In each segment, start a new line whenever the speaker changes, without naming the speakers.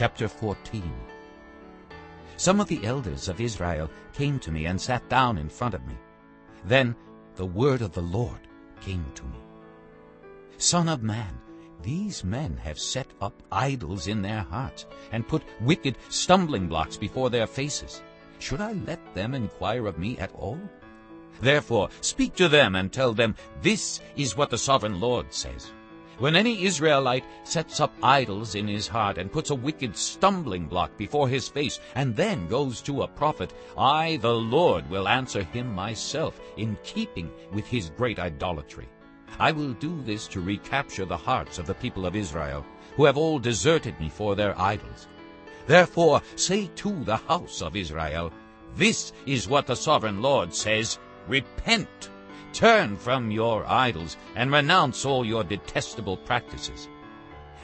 Chapter 14 Some of the elders of Israel came to me and sat down in front of me. Then the word of the Lord came to me. Son of man, these men have set up idols in their hearts, and put wicked stumbling blocks before their faces. Should I let them inquire of me at all? Therefore speak to them and tell them, This is what the sovereign Lord says. When any Israelite sets up idols in his heart and puts a wicked stumbling block before his face and then goes to a prophet, I, the Lord, will answer him myself in keeping with his great idolatry. I will do this to recapture the hearts of the people of Israel, who have all deserted me for their idols. Therefore say to the house of Israel, This is what the sovereign Lord says, Repent, turn from your idols, and renounce all your detestable practices.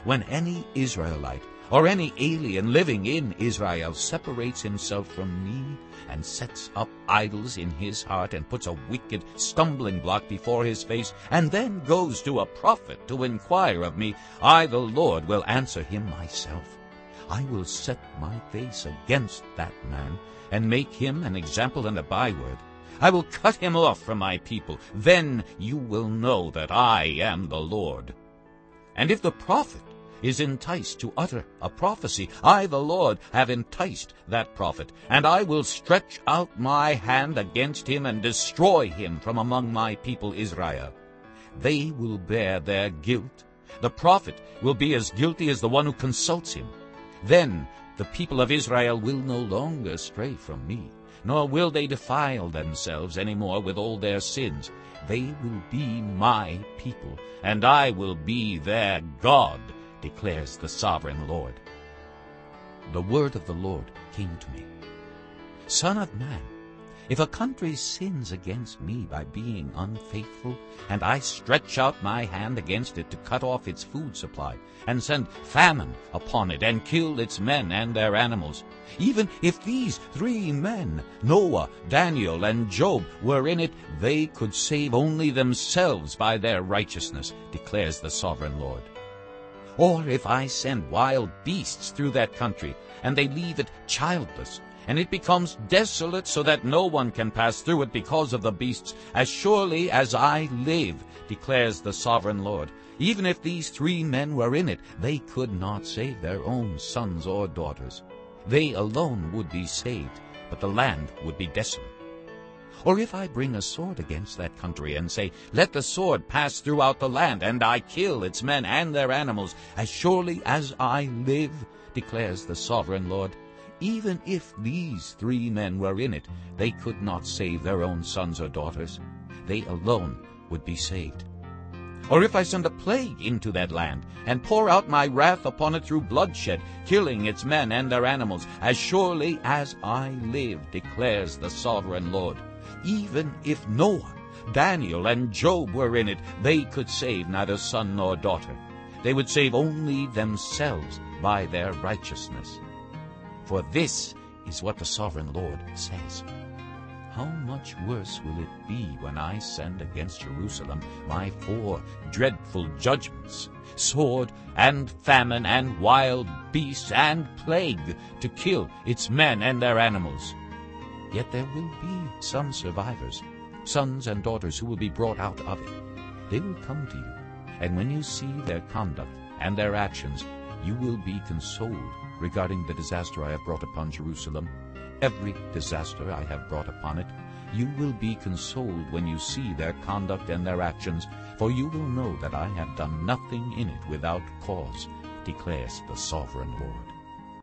When any Israelite or any alien living in Israel separates himself from me and sets up idols in his heart and puts a wicked stumbling block before his face and then goes to a prophet to inquire of me, I the Lord will answer him myself. I will set my face against that man and make him an example and a byword. I will cut him off from my people. Then you will know that I am the Lord. And if the prophet is enticed to utter a prophecy. I, the Lord, have enticed that prophet, and I will stretch out my hand against him and destroy him from among my people Israel. They will bear their guilt. The prophet will be as guilty as the one who consults him. Then the people of Israel will no longer stray from me, nor will they defile themselves any more with all their sins. They will be my people, and I will be their God, declares the sovereign Lord. The word of the Lord came to me. Son of man, if a country sins against me by being unfaithful, and I stretch out my hand against it to cut off its food supply, and send famine upon it, and kill its men and their animals, even if these three men, Noah, Daniel, and Job, were in it, they could save only themselves by their righteousness, declares the sovereign Lord. Or if I send wild beasts through that country, and they leave it childless, and it becomes desolate so that no one can pass through it because of the beasts, as surely as I live, declares the sovereign Lord. Even if these three men were in it, they could not save their own sons or daughters. They alone would be saved, but the land would be desolate. Or if I bring a sword against that country and say, Let the sword pass throughout the land, and I kill its men and their animals, as surely as I live, declares the sovereign Lord, even if these three men were in it, they could not save their own sons or daughters. They alone would be saved. Or if I send a plague into that land, and pour out my wrath upon it through bloodshed, killing its men and their animals, as surely as I live, declares the sovereign Lord, even if Noah, Daniel, and Job were in it, they could save neither son nor daughter. They would save only themselves by their righteousness. For this is what the sovereign Lord says. How much worse will it be when I send against Jerusalem my four dreadful judgments, sword and famine and wild beasts and plague, to kill its men and their animals. Yet there will be some survivors, sons and daughters who will be brought out of it. They will come to you, and when you see their conduct and their actions, you will be consoled regarding the disaster I have brought upon Jerusalem. Every disaster I have brought upon it, you will be consoled when you see their conduct and their actions, for you will know that I have done nothing in it without cause, declares the sovereign Lord.